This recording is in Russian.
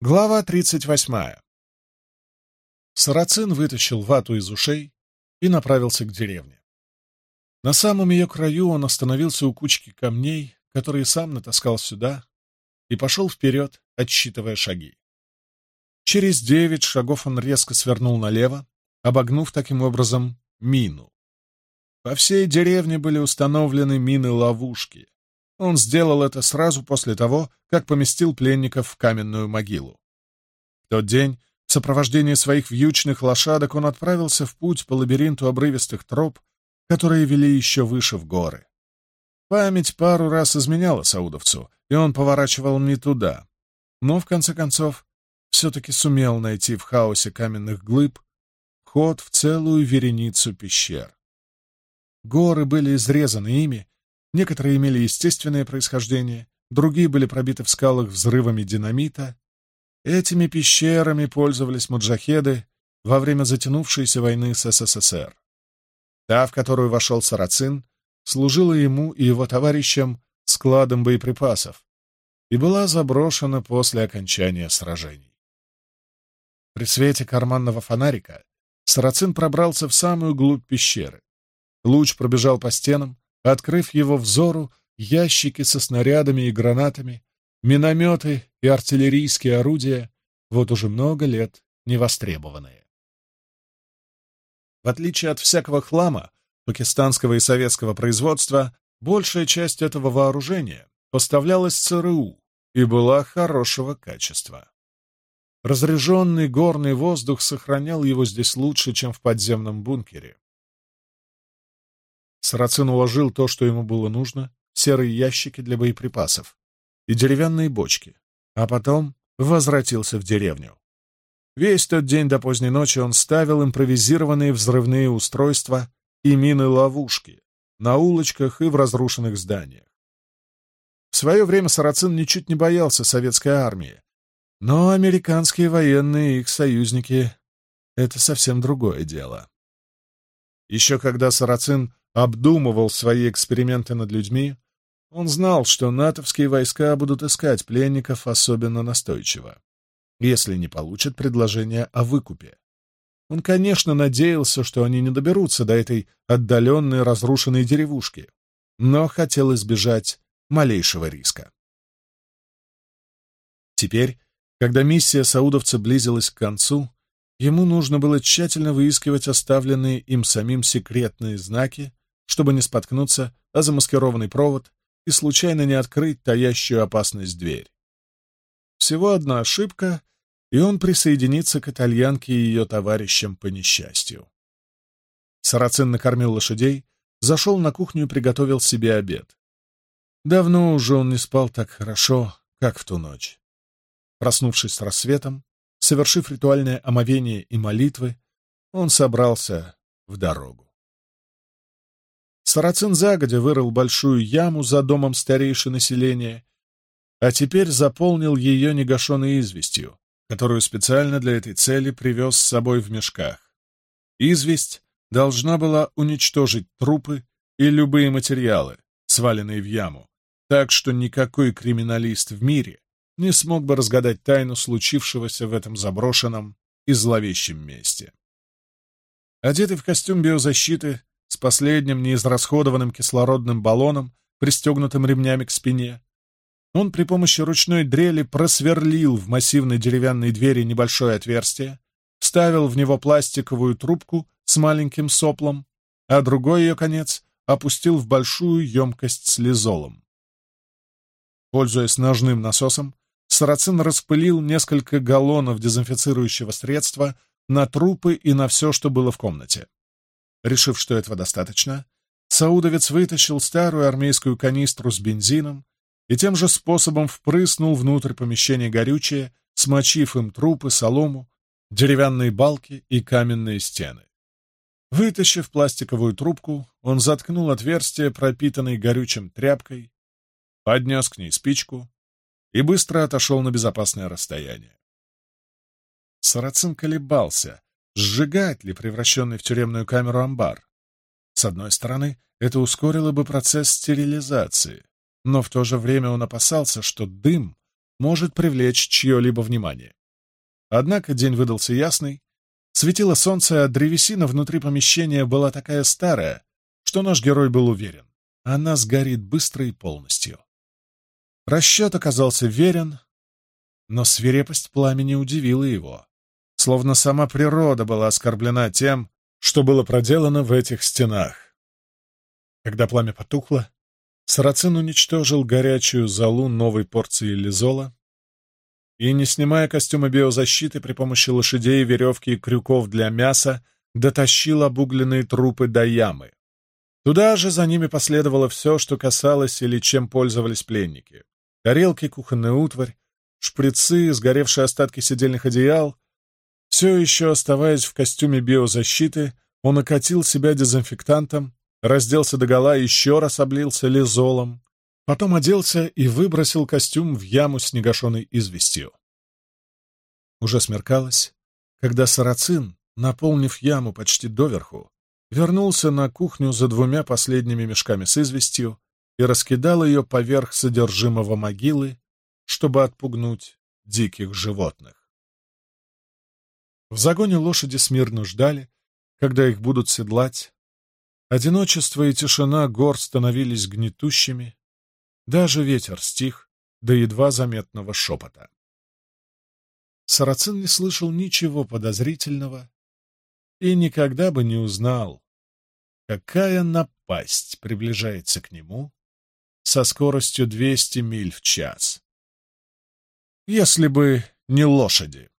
Глава 38. Сарацин вытащил вату из ушей и направился к деревне. На самом ее краю он остановился у кучки камней, которые сам натаскал сюда, и пошел вперед, отсчитывая шаги. Через девять шагов он резко свернул налево, обогнув таким образом мину. По всей деревне были установлены мины-ловушки. Он сделал это сразу после того, как поместил пленников в каменную могилу. В тот день в сопровождении своих вьючных лошадок он отправился в путь по лабиринту обрывистых троп, которые вели еще выше в горы. Память пару раз изменяла саудовцу, и он поворачивал не туда, но, в конце концов, все-таки сумел найти в хаосе каменных глыб ход в целую вереницу пещер. Горы были изрезаны ими, Некоторые имели естественное происхождение, другие были пробиты в скалах взрывами динамита. Этими пещерами пользовались маджахеды во время затянувшейся войны с СССР. Та, в которую вошел Сарацин, служила ему и его товарищам складом боеприпасов и была заброшена после окончания сражений. При свете карманного фонарика Сарацин пробрался в самую глубь пещеры. Луч пробежал по стенам, открыв его взору ящики со снарядами и гранатами, минометы и артиллерийские орудия, вот уже много лет невостребованные. В отличие от всякого хлама пакистанского и советского производства, большая часть этого вооружения поставлялась ЦРУ и была хорошего качества. Разреженный горный воздух сохранял его здесь лучше, чем в подземном бункере. Сарацин уложил то, что ему было нужно, серые ящики для боеприпасов и деревянные бочки, а потом возвратился в деревню. Весь тот день до поздней ночи он ставил импровизированные взрывные устройства и мины-ловушки на улочках и в разрушенных зданиях. В свое время Сарацин ничуть не боялся советской армии, но американские военные и их союзники — это совсем другое дело. Еще когда Сарацин обдумывал свои эксперименты над людьми, он знал, что натовские войска будут искать пленников особенно настойчиво, если не получат предложение о выкупе. Он, конечно, надеялся, что они не доберутся до этой отдаленной разрушенной деревушки, но хотел избежать малейшего риска. Теперь, когда миссия саудовца близилась к концу, ему нужно было тщательно выискивать оставленные им самим секретные знаки, чтобы не споткнуться о замаскированный провод и случайно не открыть таящую опасность дверь. Всего одна ошибка, и он присоединится к итальянке и ее товарищам по несчастью. Сарацин накормил лошадей, зашел на кухню и приготовил себе обед. Давно уже он не спал так хорошо, как в ту ночь. Проснувшись с рассветом, совершив ритуальное омовение и молитвы, он собрался в дорогу. Сарацин загодя вырыл большую яму за домом старейши населения, а теперь заполнил ее негашенной известью, которую специально для этой цели привез с собой в мешках. Известь должна была уничтожить трупы и любые материалы, сваленные в яму, так что никакой криминалист в мире не смог бы разгадать тайну случившегося в этом заброшенном и зловещем месте. Одетый в костюм биозащиты, последним неизрасходованным кислородным баллоном, пристегнутым ремнями к спине. Он при помощи ручной дрели просверлил в массивной деревянной двери небольшое отверстие, вставил в него пластиковую трубку с маленьким соплом, а другой ее конец опустил в большую емкость с лизолом. Пользуясь ножным насосом, Сарацин распылил несколько галлонов дезинфицирующего средства на трупы и на все, что было в комнате решив, что этого достаточно, Саудовец вытащил старую армейскую канистру с бензином и тем же способом впрыснул внутрь помещения горючее, смочив им трупы, солому, деревянные балки и каменные стены. Вытащив пластиковую трубку, он заткнул отверстие, пропитанной горючим тряпкой, поднес к ней спичку и быстро отошел на безопасное расстояние. Сарацин колебался, Сжигает ли превращенный в тюремную камеру амбар. С одной стороны, это ускорило бы процесс стерилизации, но в то же время он опасался, что дым может привлечь чье-либо внимание. Однако день выдался ясный, светило солнце, а древесина внутри помещения была такая старая, что наш герой был уверен, она сгорит быстро и полностью. Расчет оказался верен, но свирепость пламени удивила его словно сама природа была оскорблена тем, что было проделано в этих стенах. Когда пламя потухло, Сарацин уничтожил горячую залу новой порции лизола и, не снимая костюма биозащиты при помощи лошадей, веревки и крюков для мяса, дотащил обугленные трупы до ямы. Туда же за ними последовало все, что касалось или чем пользовались пленники. Тарелки, кухонная утварь, шприцы, сгоревшие остатки сидельных одеял, все еще оставаясь в костюме биозащиты, он окатил себя дезинфектантом, разделся догола и еще раз облился лизолом, потом оделся и выбросил костюм в яму с негашенной известью. Уже смеркалось, когда Сарацин, наполнив яму почти доверху, вернулся на кухню за двумя последними мешками с известью и раскидал ее поверх содержимого могилы, чтобы отпугнуть диких животных. В загоне лошади смирно ждали, когда их будут седлать. Одиночество и тишина гор становились гнетущими. Даже ветер стих до едва заметного шепота. Сарацин не слышал ничего подозрительного и никогда бы не узнал, какая напасть приближается к нему со скоростью 200 миль в час. Если бы не лошади.